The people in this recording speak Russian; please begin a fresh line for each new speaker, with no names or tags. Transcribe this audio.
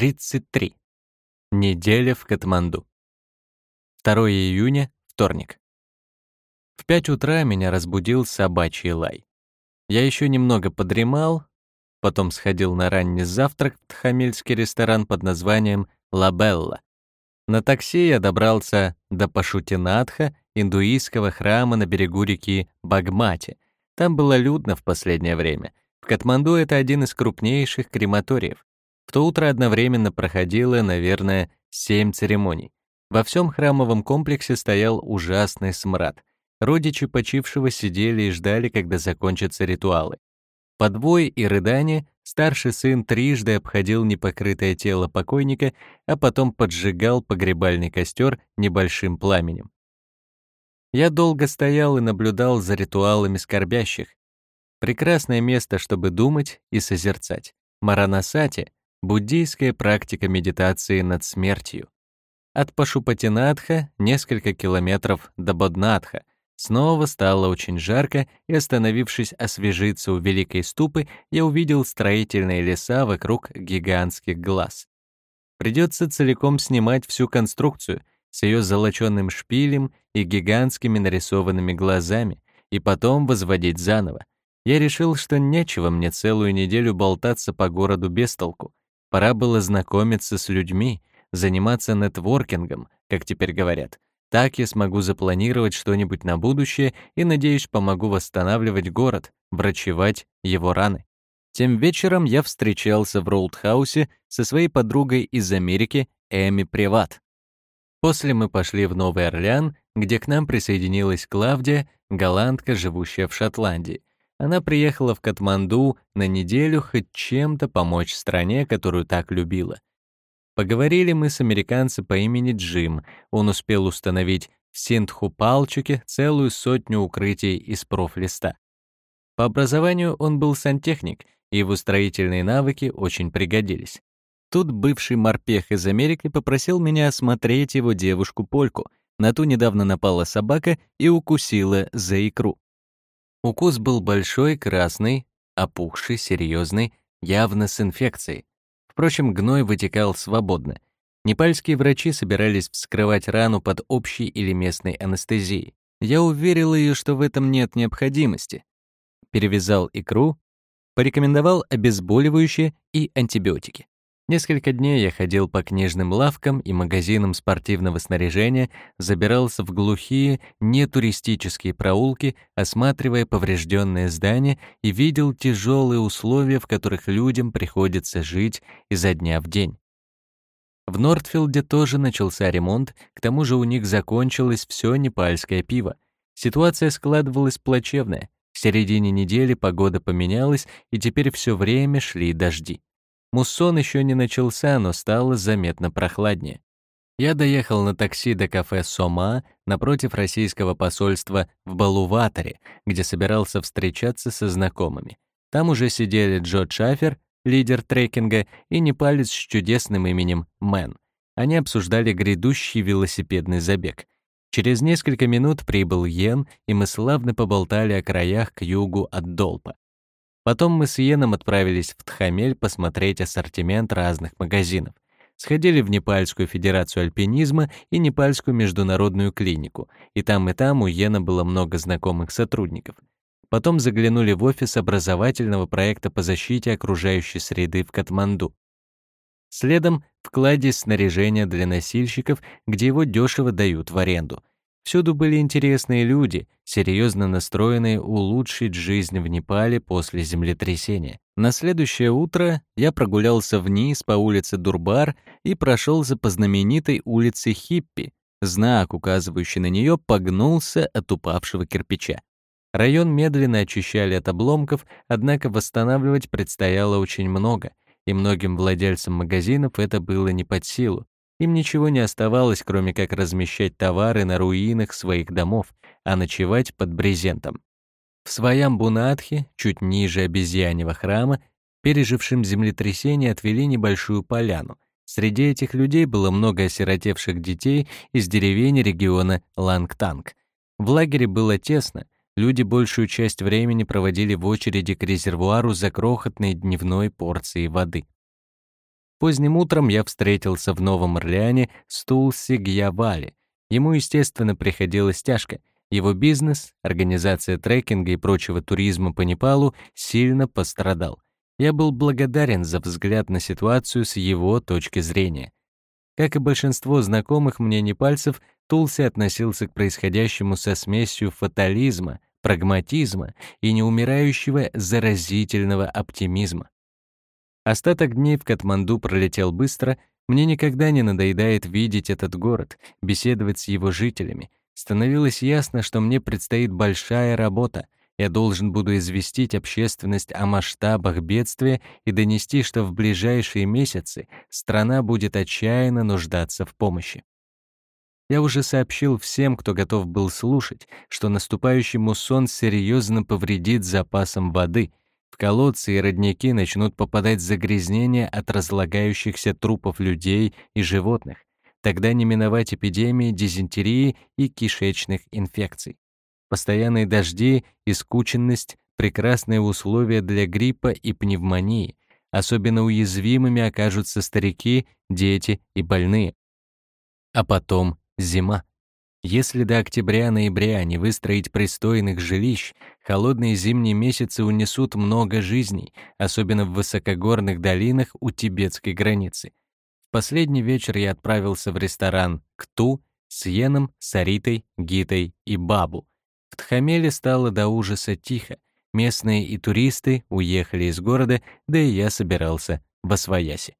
33. Неделя в Катманду. 2 июня, вторник. В 5 утра меня разбудил собачий лай. Я еще немного подремал, потом сходил на ранний завтрак в тхамильский ресторан под названием «Ла Белла». На такси я добрался до Пашутинатха, индуистского храма на берегу реки Багмати. Там было людно в последнее время. В Катманду это один из крупнейших крематориев. В то утро одновременно проходило, наверное, семь церемоний. Во всем храмовом комплексе стоял ужасный смрад. Родичи почившего сидели и ждали, когда закончатся ритуалы. Подвой и рыдание старший сын трижды обходил непокрытое тело покойника, а потом поджигал погребальный костер небольшим пламенем. Я долго стоял и наблюдал за ритуалами скорбящих. Прекрасное место, чтобы думать и созерцать. Маранасати Буддийская практика медитации над смертью. От Пашупатинатха несколько километров до Боднатха. Снова стало очень жарко, и, остановившись освежиться у Великой Ступы, я увидел строительные леса вокруг гигантских глаз. Придется целиком снимать всю конструкцию с ее золоченным шпилем и гигантскими нарисованными глазами, и потом возводить заново. Я решил, что нечего мне целую неделю болтаться по городу без толку. Пора было знакомиться с людьми, заниматься нетворкингом, как теперь говорят. Так я смогу запланировать что-нибудь на будущее и, надеюсь, помогу восстанавливать город, врачевать его раны. Тем вечером я встречался в Роудхаусе со своей подругой из Америки Эми Приват. После мы пошли в Новый Орлеан, где к нам присоединилась Клавдия, голландка, живущая в Шотландии. Она приехала в Катманду на неделю хоть чем-то помочь стране, которую так любила. Поговорили мы с американцем по имени Джим. Он успел установить в Синдхупалчуке целую сотню укрытий из профлиста. По образованию он был сантехник, и его строительные навыки очень пригодились. Тут бывший морпех из Америки попросил меня осмотреть его девушку-польку. На ту недавно напала собака и укусила за икру. Укус был большой, красный, опухший, серьезный, явно с инфекцией. Впрочем, гной вытекал свободно. Непальские врачи собирались вскрывать рану под общей или местной анестезией. Я уверил ее, что в этом нет необходимости. Перевязал икру, порекомендовал обезболивающие и антибиотики. Несколько дней я ходил по книжным лавкам и магазинам спортивного снаряжения, забирался в глухие, нетуристические проулки, осматривая поврежденные здания и видел тяжелые условия, в которых людям приходится жить изо дня в день. В Нортфилде тоже начался ремонт, к тому же у них закончилось все непальское пиво. Ситуация складывалась плачевная. В середине недели погода поменялась, и теперь все время шли дожди. Муссон еще не начался, но стало заметно прохладнее. Я доехал на такси до кафе «Сома» напротив российского посольства в Балуваторе, где собирался встречаться со знакомыми. Там уже сидели Джо Шафер, лидер трекинга, и непалец с чудесным именем Мэн. Они обсуждали грядущий велосипедный забег. Через несколько минут прибыл Йен, и мы славно поболтали о краях к югу от Долпа. Потом мы с Йеном отправились в Тхамель посмотреть ассортимент разных магазинов. Сходили в Непальскую федерацию альпинизма и Непальскую международную клинику, и там и там у Йена было много знакомых сотрудников. Потом заглянули в офис образовательного проекта по защите окружающей среды в Катманду. Следом в кладе снаряжения для носильщиков, где его дешево дают в аренду — Всюду были интересные люди, серьезно настроенные улучшить жизнь в Непале после землетрясения. На следующее утро я прогулялся вниз по улице Дурбар и прошелся по знаменитой улице Хиппи. Знак, указывающий на нее, погнулся от упавшего кирпича. Район медленно очищали от обломков, однако восстанавливать предстояло очень много, и многим владельцам магазинов это было не под силу. Им ничего не оставалось, кроме как размещать товары на руинах своих домов, а ночевать под брезентом. В своем Бунатхе, чуть ниже обезьяньего храма, пережившим землетрясение отвели небольшую поляну. Среди этих людей было много осиротевших детей из деревень региона Лангтанг. В лагере было тесно, люди большую часть времени проводили в очереди к резервуару за крохотной дневной порцией воды. Поздним утром я встретился в Новом Орлеане с Тулси Гьявали. Ему, естественно, приходилось тяжко. Его бизнес, организация трекинга и прочего туризма по Непалу сильно пострадал. Я был благодарен за взгляд на ситуацию с его точки зрения. Как и большинство знакомых мне непальцев, Тулси относился к происходящему со смесью фатализма, прагматизма и неумирающего заразительного оптимизма. Остаток дней в Катманду пролетел быстро, мне никогда не надоедает видеть этот город, беседовать с его жителями. Становилось ясно, что мне предстоит большая работа. Я должен буду известить общественность о масштабах бедствия и донести, что в ближайшие месяцы страна будет отчаянно нуждаться в помощи. Я уже сообщил всем, кто готов был слушать, что наступающий муссон серьезно повредит запасам воды. В колодцы и родники начнут попадать загрязнения от разлагающихся трупов людей и животных. Тогда не миновать эпидемии дизентерии и кишечных инфекций. Постоянные дожди и скученность — прекрасные условия для гриппа и пневмонии. Особенно уязвимыми окажутся старики, дети и больные. А потом Зима. Если до октября-ноября не выстроить пристойных жилищ, холодные зимние месяцы унесут много жизней, особенно в высокогорных долинах у тибетской границы. В последний вечер я отправился в ресторан «Кту» с Йеном, Саритой, Гитой и Бабу. В Тхамеле стало до ужаса тихо. Местные и туристы уехали из города, да и я собирался в Освояси.